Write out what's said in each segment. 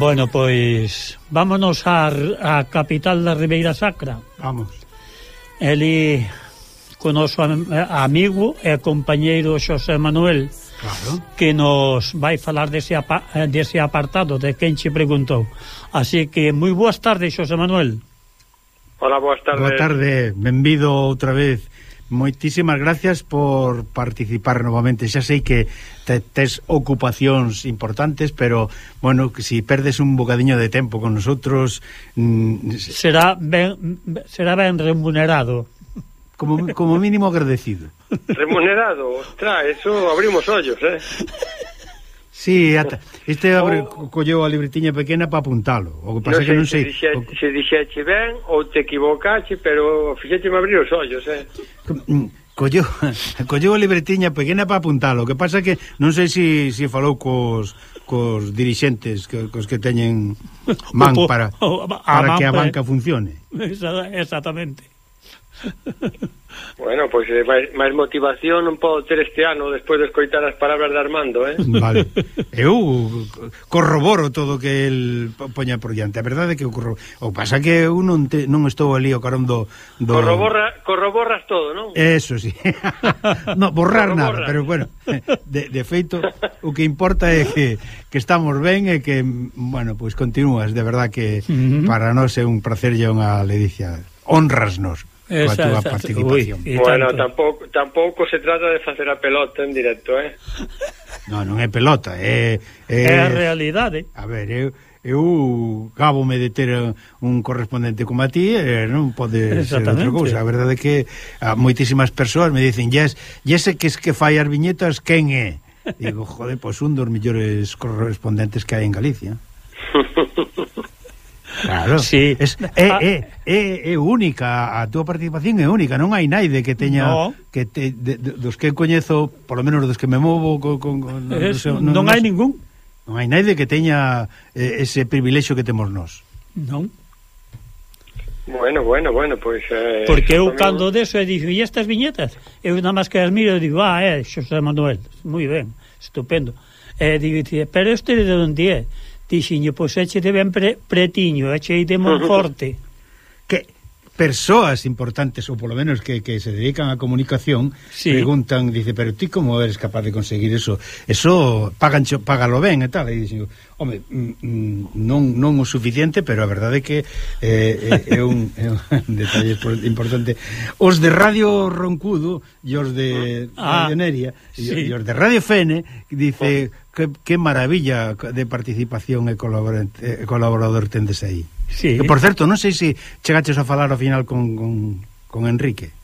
Bueno, pois vámonos a, a capital da Ribeira Sacra. Vamos. Eli con noso amigo e compañeiro Xosé Manuel claro. que nos vai falar dese, apa, dese apartado de quen che preguntou. Así que moi boas tardes, Xosé Manuel. Hola, boas tardes. Boa tarde, benvido outra vez Moitísimas gracias por participar novamente. Xa sei que te, tes ocupacións importantes, pero, bueno, que si perdes un bocadiño de tempo con nosotros... Mm, será ben, será ben remunerado. Como, como mínimo agradecido. Remunerado, ostras, eso abrimos ollos, eh? Sí, ata, este abre, oh. ou, colleu a libretiña pequena para apuntalo. O que pasa no que non sei. Se, o... se dixeche ben ou te equivocache, pero fixécheme abrir os ollos, eh. Mm, colleu, colleu a libretiña pequena para apuntalo. O que pasa que non sei se si, si falou cos cos dirixentes que, cos que teñen man para, para que a banca funcione. Exactamente. Bueno, pois pues, eh, máis, máis motivación non podo ter este ano despois de escoitar as palabras de Armando, eh? Vale. Eu corroboro todo o que el poña por diante. A verdade é que eu corro... O pasa que eu non, te, non estou ali o carón do... do... Corroborra, corroborras todo, non? Eso, sí. no, borrar nada, pero bueno, de, de feito, o que importa é que, que estamos ben e que, bueno, pois pues, continúas. De verdad que uh -huh. para nós é un placer e unha ledicia. Honrasnos coa túa participación. Ui, bueno, tampouco, tampouco se trata de facer a pelota en directo, eh? No, non é pelota, é... É, é a realidade. A ver, eu... Eu acabome de ter un correspondente como a ti e non pode ser outra cousa. A verdade é que a moitísimas persoas me dicen yes, yes que es que fai as viñetas, quen é? Digo, joder, pois pues un dos millores correspondentes que hai en Galicia. Claro. Sí. Es, é, é, é, é única, a túa participación é única, non hai naide que teña no. que te, de, de, dos que coñezo, polo menos dos que me movo con, con, con es, no, non, non hai ningún. Non hai naide que teña eh, ese privilexio que temos nós. Non. Bueno, bueno, bueno, pois... Pues, eh, Porque eu tamén... cando deso e dixo, e estas viñetas? Eu nada máis que as miro e digo, ah, é, Xosé Manuel, moi ben, estupendo. E eh, digo, pero este de onde é? Dixiño, pois éche de ben pre, pretiño, éche de Monforte. Uh persoas importantes ou polo menos que, que se dedican á comunicación sí. preguntan, dice, pero ti como eres capaz de conseguir eso? Eso pagan, pagalo ben e tal, e dixen home, mm, mm, non, non o suficiente pero a verdade é que eh, é, é, un, é un detalle importante os de Radio Roncudo e os de ah, Radio Neria sí. e os de Radio Fene dice, oh. que, que maravilla de participación e colaborador tendes aí Sí. Que, por certo, non sei se chegaches a falar ao final con, con, con Enrique.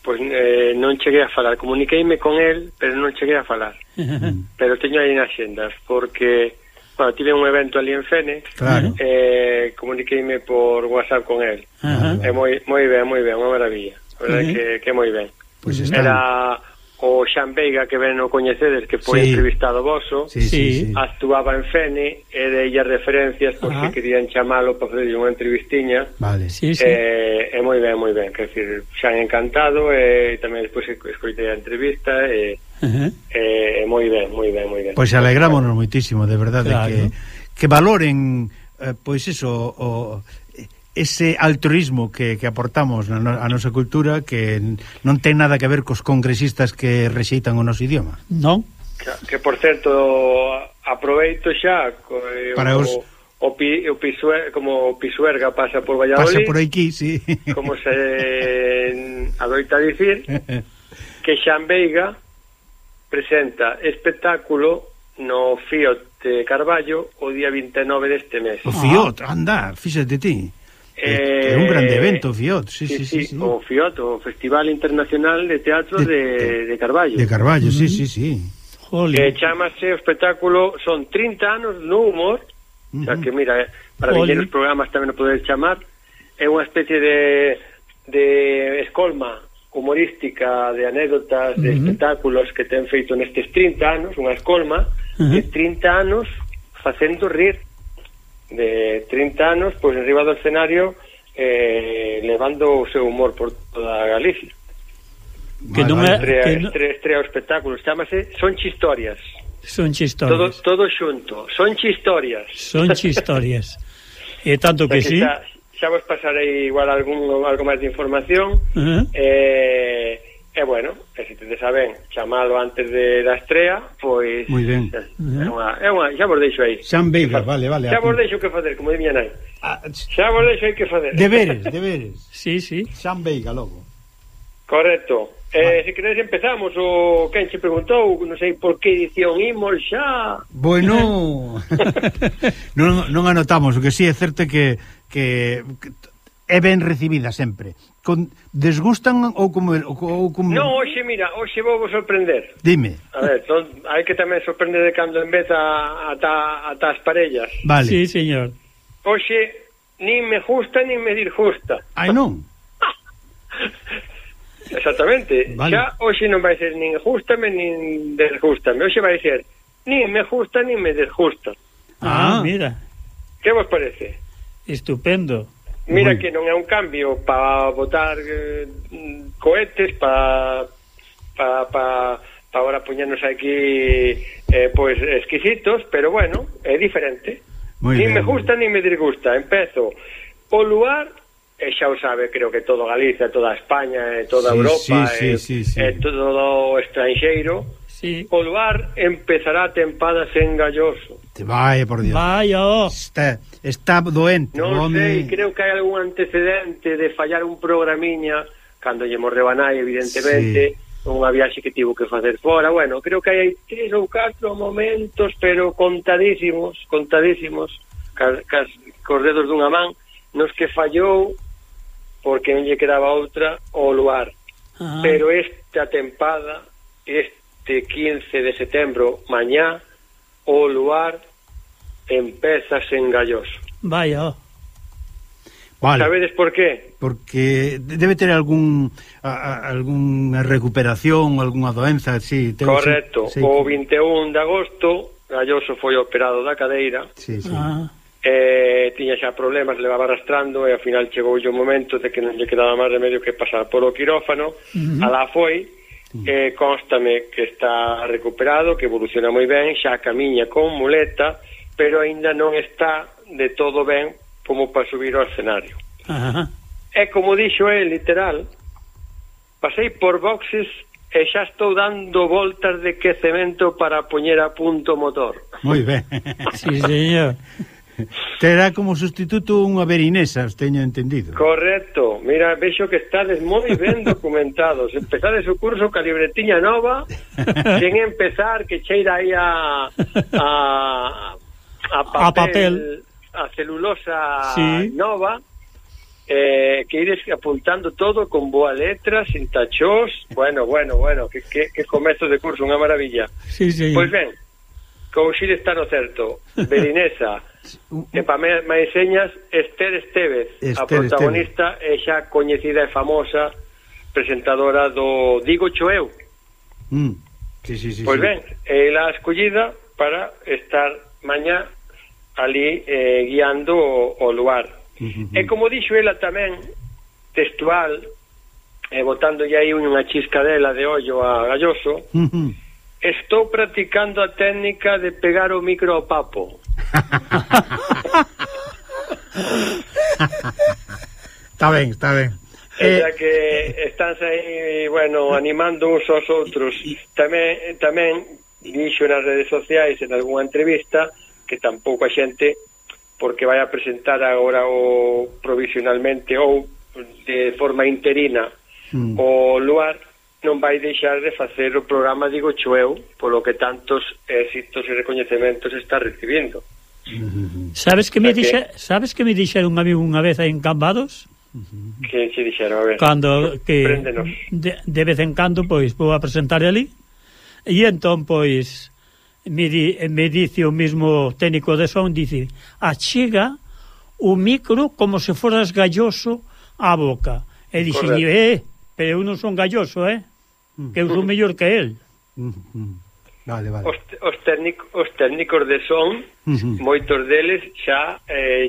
Pois pues, eh, non cheguei a falar. Comuniqueime con el, pero non cheguei a falar. Mm. pero teño aí na xenda, porque bueno, tive un evento ali en Fene claro. eh, comuniqueime por WhatsApp con el. Ah, é eh, moi, moi ben, moi ben, unha maravilla. A verdade uh -huh. que, que moi ben. Pues están... Era o Xan Veiga que ben o coñecedes que foi sí. entrevistado voso sí, sí, sí. actuaba en Fene e de ella referencias porque Ajá. querían chamalo para fazer unha entrevistiña vale, sí, sí. Eh, e moi ben, moi ben que decir, Xan encantado e tamén despois escoitei a entrevista e, Eh, eh, moi ben, moi ben, moi ben Pois alegrámonos moitísimo, de verdade claro. que, que valoren eh, pois iso o, ese altruismo que, que aportamos na no, a nosa cultura que non ten nada que ver cos congresistas que rexeitan o noso idioma. Non. Que, que por certo, aproveito xa eh, para os o, pi, o pisuer, como o Pisuerga pasa por Valladolid. Pasa por aquí, sí. Como se adoita dicir que Xan Veiga presenta espectáculo no Fiot de Carballo o día 29 deste mes. O Fiot, anda, fíxate ti. É eh, un grande evento, FIOT, sí, sí, sí, sí, sí. O FIOT, o Festival Internacional de Teatro de, de, de Carballo. De Carballo, mm -hmm. sí, sí, sí. Jolín. Que chamase o espectáculo, son 30 anos no humor, o sea que mira, eh, para vender os programas tamén o poder chamar, é unha especie de, de escolma humorística, de anécdotas, de uh -huh. espectáculos que ten feito nestes 30 anos, unha escolma uh -huh. de 30 anos facendo rir de 30 anos, pois enriba do escenario eh, levando o seu humor por toda Galicia. Que non é estrea, que non... Estrea, estrea o espectáculo, chamase Son Chistorias. Son Chistorias. Todo, todo xunto, Son Chistorias. Son Chistorias. e tanto que, que sí... Xa, xa vos pasarei igual algún, algo máis de información. Uh -huh. Eh E bueno, e se tedes a ben chamalo antes de, da estrea, pois... Moi ben. É unha, é unha, xa vos deixo aí. Xan Beigas, vale, vale. Xa vos deixo que facer, como di miña nai. Ah, xa vos deixo aí que facer. Deberes, deberes. sí, sí. Xan Beiga, logo. Correcto. Eh, se queres empezamos o quen che preguntou, non sei por que edición imos xa. Bueno, non, non anotamos, o que si sí é certo que, que, que é ben recibida sempre con, desgustan ou como ou como Non, hoxe mira, hoxe vou vos sorprender. Dime. A ver, ton, hai que tamén sorprender de cando en vez a ata ata as parellas. Vale. Sí, señor. Hoxe nin me gusta nin me disgusta. Ai non. Exactamente. Vale. Xa hoxe non vai ser nin gustame nin desgustame. Hoxe vai ser nin me gusta nin me desgusta. Ah, ah mira. Que vos parece? Estupendo. Mira que non é un cambio para botar eh, cohetes, para pa, pa, pa ahora poñernos aquí eh, pois pues, exquisitos, pero bueno, é diferente. Muy ni bien. me gusta ni me disgusta. Empezo. O luar e xa o sabe, creo que todo Galicia, toda España, toda sí, Europa, sí, e, sí, sí, sí. e todo o estranxeiro, sí. o luar empezará a tempada sen galloso. Este, vai, por Dios. Vai, oh. Está, está doente, non home. sei, creo que hai algún antecedente de fallar un programiña cando lle morreu a nai, evidentemente, sí. unha viaxe que tivo que facer fora. Bueno, creo que hai tres ou catro momentos, pero contadísimos, contadísimos, cas, cas, cos dedos dunha man, nos que fallou porque non lle quedaba outra o lugar. Ah. Pero esta tempada, este 15 de setembro, mañá, o lugar empezas en gallos. Vaya, oh. Vale. Sabedes por qué? Porque debe ter algún a, a, algunha recuperación, algunha doenza, sí, ten, Correcto. Sí, sí. O 21 de agosto Galloso foi operado da cadeira. Sí, sí. Ah. Eh, tiña xa problemas, levaba arrastrando e ao final chegou o momento de que non lle quedaba máis remedio que pasar polo quirófano. Uh -huh. Alá foi. Eh, constame que está recuperado, que evoluciona moi ben, xa camiña con muleta, pero aínda non está de todo ben como para subir ao escenario. Ajá. E como dixo é literal, pasei por boxes e xa estou dando voltas de quecemento para poñer a punto motor. Moi ben. sí, señor. Terá como sustituto unha berinesa, os teño entendido. Correcto. Mira, vexo que estades moi ben documentados. Empezades o curso ca libretiña nova, sen empezar que cheira aí a, a a papel, a, papel. a celulosa sí. nova eh, que ides apuntando todo con boa letra, sin tachós bueno, bueno, bueno, que, que, que comezo de curso, unha maravilla sí, sí. pois ben, Couchir está no certo Berinesa e pa máis señas Esther Estevez Esther a protagonista é xa coñecida e famosa presentadora do Digo Choeu mm. sí, sí, sí, pois sí. ben, ela escollida para estar mañá ali eh, guiando o, o luar. Uh -huh. E como dixo ela tamén, textual, eh, botándolle aí unha chiscadela de ollo a Galloso, uh -huh. estou practicando a técnica de pegar o micro ao papo. está ben, está ben. Eh, xa que están aí, bueno, animando uns aos outros. Tamén, tamén dixo nas redes sociais en algunha entrevista que tampouco a xente porque vai a presentar agora o provisionalmente ou de forma interina mm. o luar non vai deixar de facer o programa digo choeu polo que tantos éxitos e recoñecementos está recibindo mm -hmm. sabes que me dixe, sabes que me dixeron a mí unha vez en Cambados hmm. que se dixeron a ver cando que Préndenos. de, de vez en cando pois vou a presentar ali e entón pois me, di, me dice o mismo técnico de son, dice, achega o micro como se foras galloso á boca. E dixe, eh, pero eu non son galloso, eh? Mm. Que eu sou mellor que el. Mm, mm. Vale, vale. Os, os, técnico, os técnicos de son, mm-hmm. moitos deles xa eh,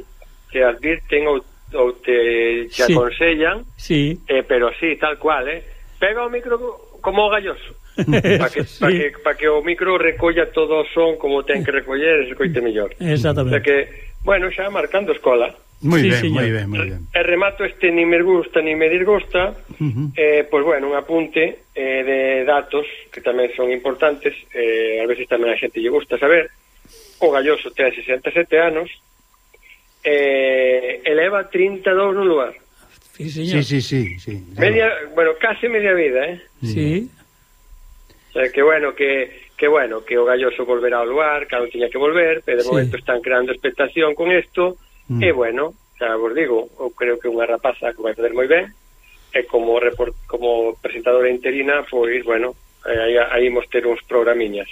te advirten ou, ou te, te sí. aconsellan, sí. Eh, pero sí, tal cual, eh? Pega o micro como galloso. Para que, sí. pa que, pa que o micro recolla todo o son como ten que recoller e escoite mellor. Exactamente. O sea que, bueno, xa marcando escola. Moi sí, ben, moi ben, moi ben. E remato este ni me gusta ni me disgusta, uh -huh. eh, pois pues bueno, un apunte eh, de datos que tamén son importantes, eh, a veces tamén a xente lle gusta saber. O Galloso ten 67 anos, eh, eleva 32 no lugar. Sí, señor. Sí, sí, sí, sí. Media, bueno, case media vida, eh? Sí sea, que bueno, que que bueno, que o Galloso volverá ao lugar, cando tiña que volver, pero de sí. momento están creando expectación con isto, mm. e bueno, xa vos digo, eu creo que unha rapaza que vai fazer moi ben, e como report, como presentadora interina, pois, bueno, eh, aí, aí imos ter uns programiñas.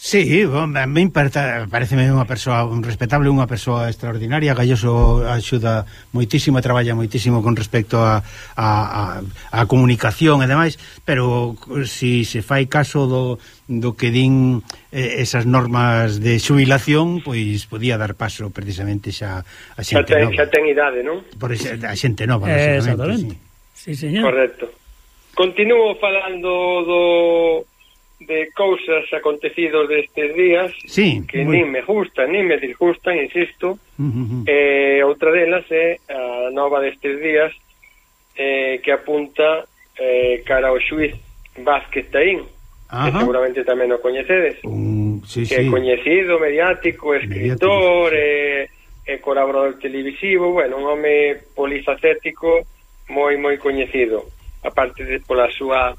Sí, bom, a mí pareceme unha persoa un respetable, unha persoa extraordinaria Galloso axuda moitísimo traballa moitísimo con respecto a, a, a, a comunicación e demais pero se si se fai caso do, do que din eh, esas normas de xubilación pois podía dar paso precisamente xa a xente xa ten, nova xa ten idade, non? Por xa, a xente nova, eh, exactamente sí. sí, señor Correcto Continuo falando do de cousas acontecidos destes días sí, que moi... nin me gustan, nin me disgustan, insisto. Uh -huh. eh, outra delas é a nova destes días eh, que apunta eh, cara ao xuiz Vázquez Taín, Ajá. que seguramente tamén o coñecedes. Um, sí, que sí. é coñecido, mediático, escritor, mediático, sí. Eh, eh, colaborador televisivo, bueno, un home polifacético moi moi coñecido, aparte de pola súa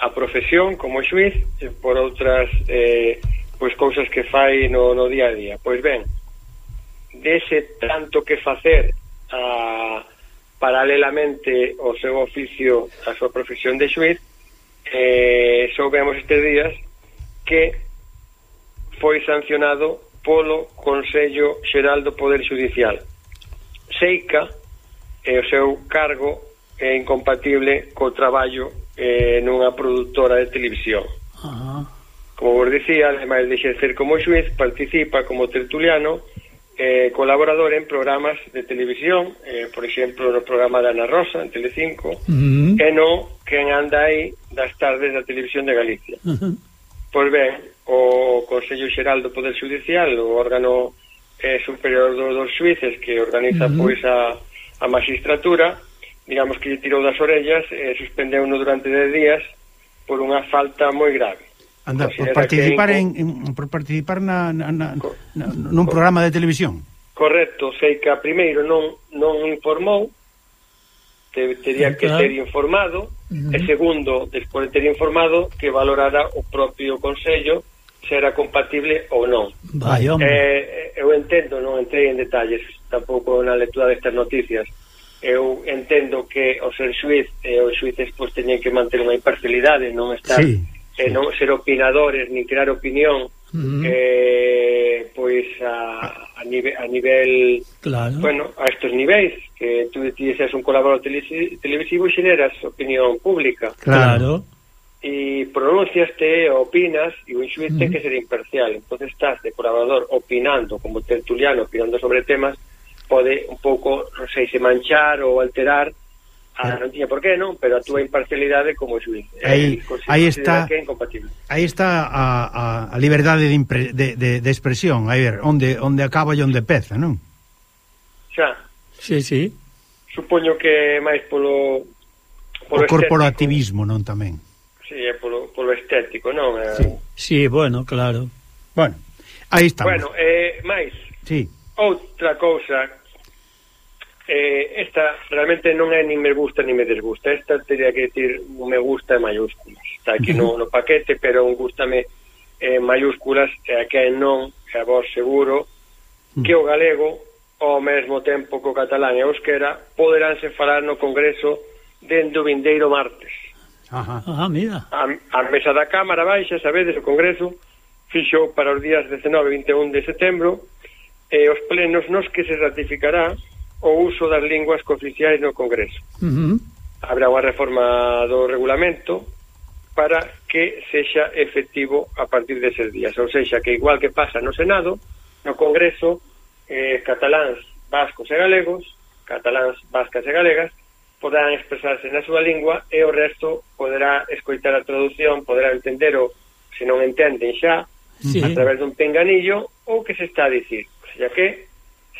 a profesión como xuiz e por outras eh, pois cousas que fai no, no día a día. Pois ben, dese tanto que facer a, paralelamente ao seu oficio, a súa profesión de xuiz, eh, soubemos estes días que foi sancionado polo Consello Xeral do Poder Judicial. Seica e o seu cargo é incompatible co traballo eh, nunha produtora de televisión. Ajá. Como vos decía, ademais de exercer como xuiz, participa como tertuliano eh, colaborador en programas de televisión, eh, por exemplo, no programa de Ana Rosa, en Telecinco, uh -huh. e no quen anda aí das tardes da televisión de Galicia. Uh -huh. Pois ben, o Consello Xeral do Poder Judicial, o órgano eh, superior do, dos xuices que organiza uh -huh. pois a, a magistratura, digamos que lle tirou das orellas e suspendeu no durante 10 días por unha falta moi grave. Anda, Considera por participar en, en, por participar na, na, na, co, na nun programa de televisión. Correcto, sei que a primeiro non non informou te, tería que ter informado uh -huh. e segundo, despois de ter informado que valorara o propio Consello se era compatible ou non Vai, eh, eh, eu entendo, non entrei en detalles tampouco na lectura destas noticias eu entendo que o ser xuiz e os xuices pois teñen que manter unha imparcialidade, non estar sí, eh, sí. Eh, non ser opinadores ni crear opinión uh -huh. eh, pois a, a, nive, a nivel claro. bueno, a estes niveis que tú ti seas un colaborador televisivo e xeneras opinión pública claro e pronunciaste, opinas e un xuiz ten uh -huh. que ser imparcial entonces estás de colaborador opinando como tertuliano, opinando sobre temas pode un pouco, non sei se manchar ou alterar a, eh. non tiña por qué, non, pero a túa imparcialidade como xuiz. Eh, aí, aí está que é incompatible. Aí está a, a, a liberdade de, impre, de, de, de expresión, aí ver, onde onde acaba e onde peza, non? Xa. Sí, sí. Supoño que máis polo, polo o corporativismo, non tamén. Sí, é polo, polo estético, non? Eh, sí. sí, bueno, claro. Bueno, aí estamos. Bueno, eh, máis. Sí. Outra cousa eh, esta realmente non é nin me gusta nin me desgusta. Esta teria que dicir un me gusta en mayúsculas. Está aquí no, no paquete, pero un gustame en mayúsculas e a que non, e a vos seguro, hmm. que o galego, ao mesmo tempo que o catalán e o euskera, poderánse falar no Congreso dende o vindeiro martes. Ajá, Ajá mira. A, a mesa da Cámara Baixa, sabedes, o Congreso, fixo para os días 19 e 21 de setembro, e os plenos nos que se ratificará o uso das linguas cooficiais no Congreso. Uh -huh. Habrá unha reforma do regulamento para que sexa efectivo a partir deses días. Ou seja, que igual que pasa no Senado, no Congreso, eh, cataláns, vascos e galegos, cataláns, vascas e galegas, poderán expresarse na súa lingua e o resto poderá escoitar a traducción, poderá entender o, se non entenden xa, sí. a través dun penganillo ou que se está a dicir. O sea que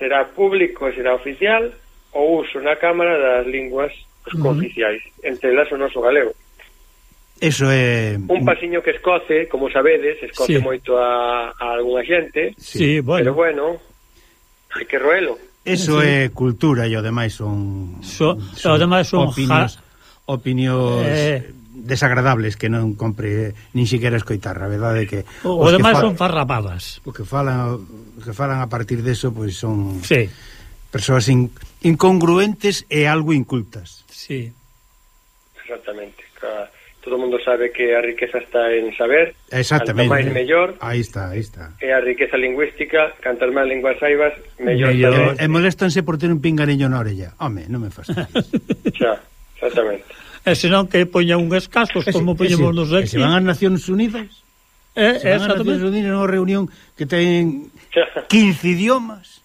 será público e será oficial o uso na Cámara das linguas os uh -huh. entre elas o noso galego. Eso é... Un pasiño que escoce, como sabedes, escoce sí. moito a, a algunha xente, sí, bueno. pero bueno, hai que roelo. Eso sí. é cultura e, ademais, son... So, son ademais, son... Opinións, ja... opinións eh desagradables que non compre nin siquiera escoitar, a verdade é que o, o demais son farrapadas. O que falan o que falan a partir deso pois son sí. persoas in, incongruentes e algo incultas. Sí. Exactamente. Claro. Todo mundo sabe que a riqueza está en saber, Exactamente. máis mellor. Aí está, aí está. E a riqueza lingüística, cantas máis linguas saibas, mellor. mellor. E, e moléstanse por ter un pingarillo na orella. Home, non me fastidies. Xa, exactamente. E senón que poña unhas cascos como poñemos nos aquí. E se van ás Nacións Unidas? Eh, se van ás Nacións Unidas nunha reunión que ten 15 idiomas.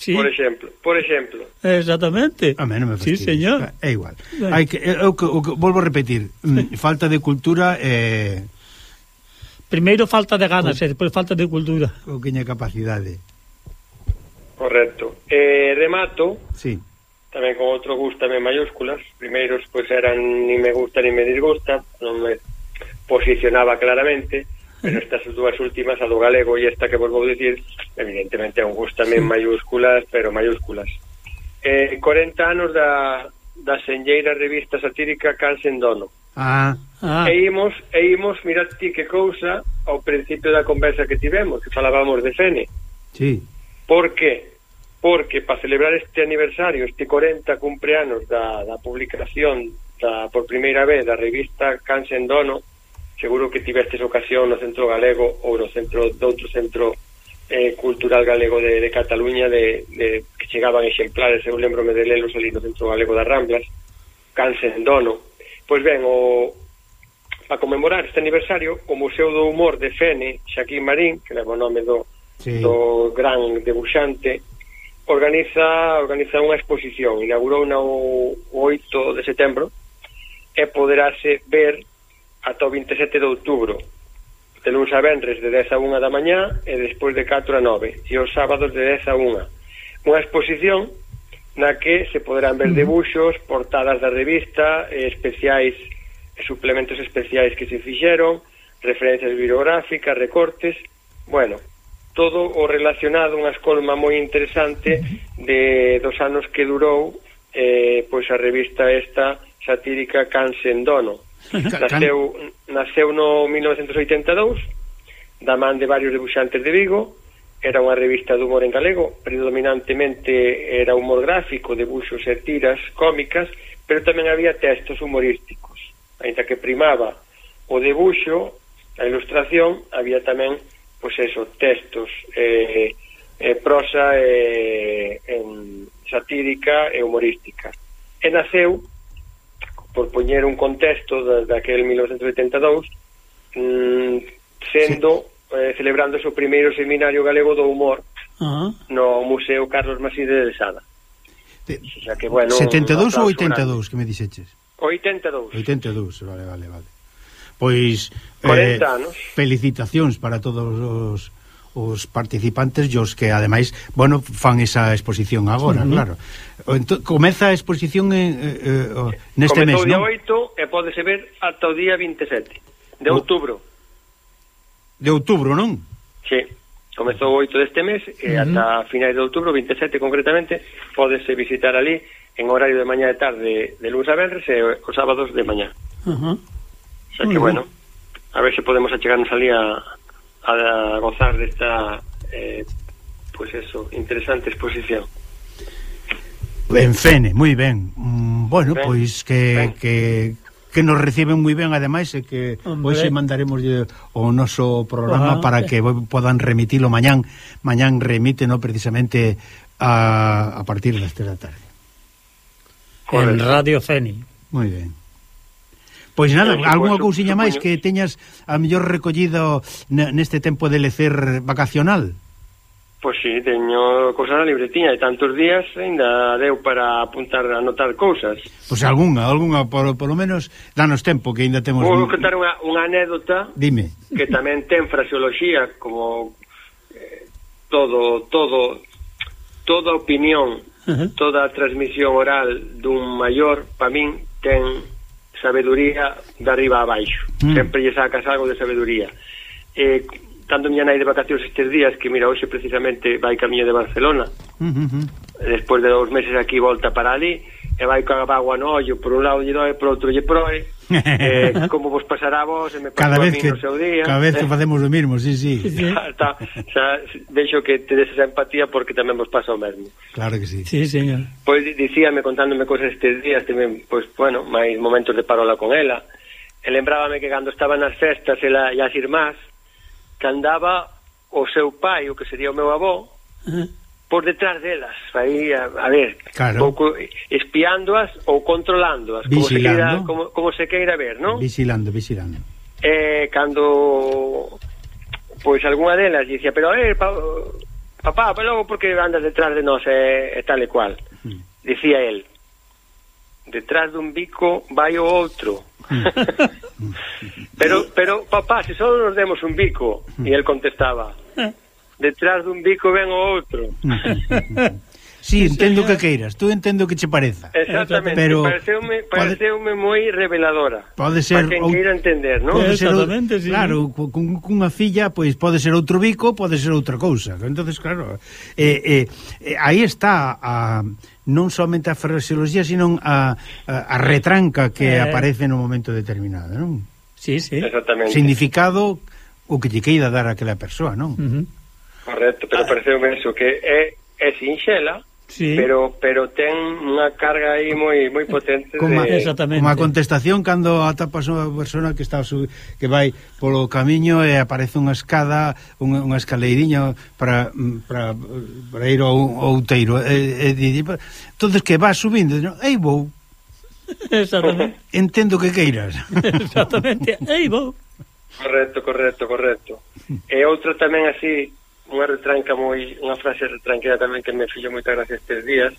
Sí. Por exemplo, por exemplo. Exactamente. A non me fastidies. Sí, señor. Ah, é igual. Ben. Hai que eu, eu, eu, eu volvo a repetir, mm, sí. falta de cultura eh Primeiro falta de ganas, o... e despois falta de cultura. Ou queña capacidade. Correcto. Eh, remato. Sí tamén con outro gustame mayúsculas. Primeiros, pois, eran ni me gusta ni me disgusta, non me posicionaba claramente, pero estas dúas últimas, a do galego e esta que volvo a dicir, evidentemente é un gustame sí. mayúsculas, pero mayúsculas. Eh, 40 anos da, da senlleira revista satírica Cansen Dono. Ah, ah. E imos, e imos, mirad ti que cousa, ao principio da conversa que tivemos, que falábamos de Fene. Sí. Por que? porque para celebrar este aniversario, este 40 cumpleanos da, da publicación da, por primeira vez da revista Cans en Dono, seguro que tivestes ocasión no Centro Galego ou no centro doutro centro eh, cultural galego de, de Cataluña de, de, que chegaban exemplares, eu lembrome de lelos ali no Centro Galego das Ramblas, Cans en Dono. Pois ben, o, para conmemorar este aniversario, o Museo do Humor de Fene, Xaquín Marín, que leva o nome do, sí. do gran debuxante, organiza organiza unha exposición, inaugurou na o 8 de setembro e poderase ver ata o 27 de outubro de lunes a vendres de 10 a 1 da mañá e despois de 4 a 9 e os sábados de 10 a 1 unha exposición na que se poderán ver debuxos, portadas da revista, especiais e suplementos especiais que se fixeron, referencias bibliográficas, recortes, bueno, todo o relacionado unha escolma moi interesante de dos anos que durou eh, pois a revista esta satírica Cansen Dono. Nasceu, naceu no 1982 da man de varios debuxantes de Vigo era unha revista de humor en galego predominantemente era humor gráfico debuxos e tiras cómicas pero tamén había textos humorísticos. Ainda que primaba o debuxo a ilustración había tamén pois eso, textos eh, eh, prosa eh, en satírica e humorística e naceu por poñer un contexto da, daquel 1982 mm, sendo sí. eh, celebrando o primeiro seminario galego do humor uh -huh. no Museo Carlos Maside de Sada o sea que, bueno, 72 ou 82 grande. que me dixeches? 82 82, vale, vale, vale Pois 40 eh, anos. Felicitacións para todos os os participantes e os que ademais, bueno, fan esa exposición agora, uh -huh. claro. Ento, comeza a exposición en, eh, eh, neste Comezou mes, non? Comezou día 8 e pódese ver ata o día 27 de o... outubro. De outubro, non? Sí. Comezou 8 deste mes e uh -huh. ata finais de outubro, 27 concretamente, podese visitar ali en horario de mañá e tarde de lunes a venres e os sábados de mañá. Uh -huh xa que, mm. bueno, a ver se podemos achegarnos ali a, a gozar desta, eh, pues eso, interesante exposición. En Fene, moi ben. Mm, bueno, ben, pois que, ben. que que nos reciben moi ben ademais e que Hombre. hoxe mandaremos o noso programa Ojalá. para que podan remitilo mañán mañán remite no precisamente a, a partir das 3 da tarde en Radio Feni moi ben Pois nada, eh, algunha cousiña máis que teñas a mellor recollido neste tempo de lecer vacacional? Pois si, sí, teño cousas na libretiña e tantos días ainda deu para apuntar, anotar cousas. Pois algunha, algunha, por, por lo menos danos tempo que ainda temos... Vou contar unha, unha anécdota Dime. que tamén ten fraseoloxía como eh, todo, todo, toda opinión, uh -huh. toda transmisión oral dun maior, pa min, ten sabeduría de arriba a baixo. Mm. Sempre lle sacas algo de sabeduría. Eh, tanto miña nai de vacacións estes días que, mira, hoxe precisamente vai camiño de Barcelona. Mm -hmm. Despois de dous meses aquí volta para ali e vai coa bagua no ollo. Por un lado lle doe, por outro lle proe eh, como vos pasará vos e me pasou cada vez mí que, no seu día. cada vez que facemos o mismo, sí, sí, sí. Está, xa, deixo que tedes esa empatía porque tamén vos pasa o mesmo. Claro que sí, sí señor. pois dicíame contándome cosas estes días tamén, pois, bueno, máis momentos de parola con ela. E lembrábame que cando estaba nas festas ela e as irmás que andaba o seu pai, o que sería o meu avó uh -huh por detrás delas, aí a, a ver, claro. pouco espiándoas ou controlándoas, como se, queira, como, como se queira ver, non? Vigilando, vigilando. Eh, cando pois algunha delas dicía, pero a ver, pa, papá, pero logo porque andas detrás de nós e, eh, e tal e cual. Mm. Dicía el, detrás dun bico vai o outro. Hmm. Hmm. pero, pero papá, se só nos demos un bico, hmm. e el contestaba, detrás dun bico ven o outro. Sí, entendo que queiras, tú entendo que che pareza. Exactamente, pero pareceume, pareceume moi reveladora. Pode ser para quen ou... queira entender, non? Pode ser, Exactamente, o... sí. Claro, cun, cunha filla pois pode ser outro bico, pode ser outra cousa. Entonces, claro, eh, eh, eh aí está a non somente a fraseoloxía, sino a, a, a retranca que eh... aparece no momento determinado, non? Sí, sí. Significado o que lle queira dar aquela persoa, non? Uh -huh. Correcto, pero ah. pareceume eso que é é sinxela, sí. pero pero ten unha carga aí moi moi potente Coma, de... exactamente. Unha contestación cando atapas unha persona que está su, que vai polo camiño e aparece unha escada, unha, unha escaleiriña para para para ir ao outeiro. E, e, e, entonces que vas subindo, no? ei vou. Exactamente. Entendo que queiras. Exactamente. Ei vou. Correcto, correcto, correcto. E outra tamén así unha retranca moi unha frase retranquera tamén que me fillo moita gracia estes días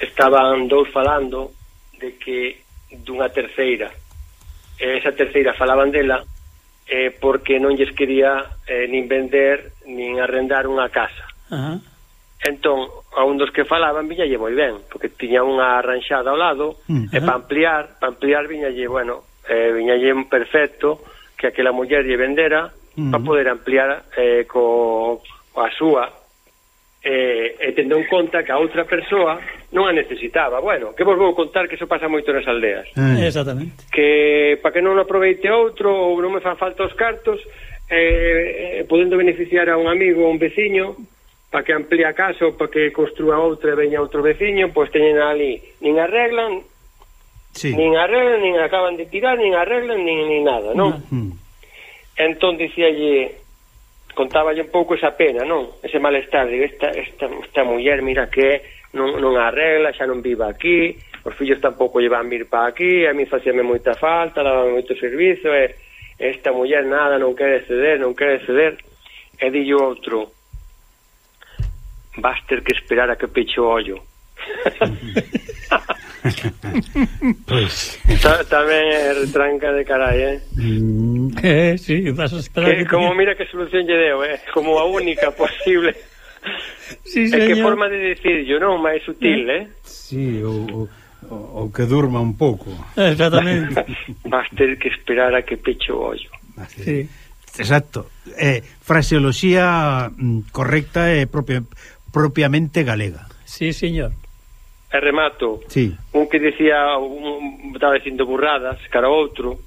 estaban dous falando de que dunha terceira e esa terceira falaban dela eh, porque non lles quería eh, nin vender nin arrendar unha casa uh -huh. entón a un dos que falaban viñalle moi ben porque tiña unha arranxada ao lado uh -huh. e para ampliar para ampliar viñalle bueno eh, viñalle perfecto que aquela muller lle vendera uh para poder ampliar eh, co, coa súa eh, e tendo en conta que a outra persoa non a necesitaba. Bueno, que vos vou contar que iso pasa moito nas aldeas. Eh, exactamente. Que para que non aproveite outro ou non me fan falta os cartos, eh, eh, podendo beneficiar a un amigo ou un veciño, para que amplíe a casa ou para que construa outra e veña outro veciño, pois teñen ali, nin arreglan, sí. nin arreglan, nin acaban de tirar, nin arreglan, nin, nin nada, non? Uh -huh entón dicíalle contáballe un pouco esa pena, non? Ese malestar, digo, esta, esta, esta muller, mira que non, non arregla, xa non viva aquí, os fillos tampouco lle van vir para aquí, a mí facíame moita falta, daba moito servizo, e esta muller nada, non quere ceder, non quere ceder, e dillo outro, vas ter que esperar a que peche o ollo. Pois. Ta, tamén é retranca de carai, eh? Mm, eh, sí, vas a esperar que, que como mira que solución lle deu, eh? Como a única posible. Sí, señor. É que forma de dicirlo, non? Máis sutil, eh? ¿eh? Sí, o, o, o que durma un pouco. Exactamente. Vas ter que esperar a que peche o ollo. Sí. Exacto. Eh, fraseoloxía mm, correcta e propia, propiamente galega. Sí, señor e remato. Sí. un que dicía un, estaba dicindo burradas cara a outro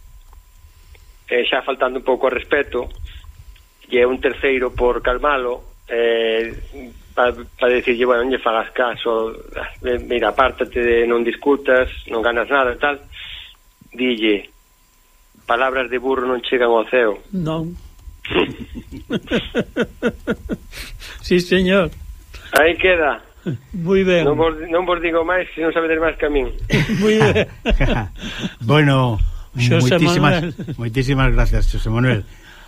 e xa faltando un pouco a respeto e un terceiro por calmalo eh, para pa decirlle, bueno, non lle fagas caso mira, apártate de non discutas non ganas nada e tal dille palabras de burro non chegan ao ceo non. Sí señor. Aí queda. Moi ben. Non vos, non vos digo máis, se non sabedes máis que a min. Moi ben. bueno, Xosé moitísimas, Manuel. moitísimas gracias, Xosé Manuel.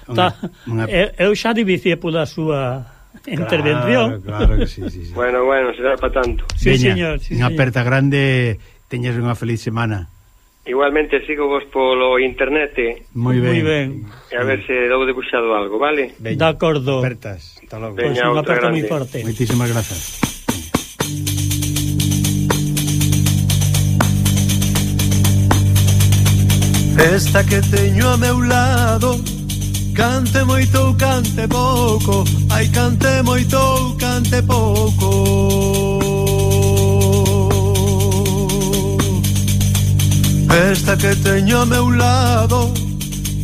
Unha, Ta, unha... Eu xa divicié pola súa intervención. Claro, claro que sí, sí, sí. Bueno, bueno, será para tanto. Sí, Veña, señor. Sí, unha aperta grande, teñes unha feliz semana. Igualmente sigo vos polo internet. Moi ben. Muy ben. E a ver se dou debuxado algo, vale? Veña. De acordo. Apertas. Hasta logo. Veña, pues unha aperta moi forte. Moitísimas grazas. Esta que teño a meu lado Cante moito ou cante pouco. Ai cante moito ou cante pouco. Esta que teño a meu lado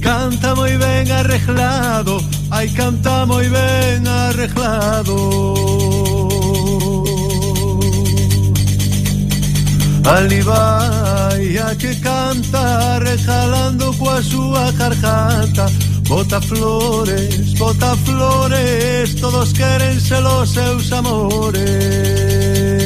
Canta moi ben arreglado. Ai canta moi ben arreglado. Ali vai a que canta rejalando coa súa carjata Bota flores, bota flores, todos queren ser os seus amores.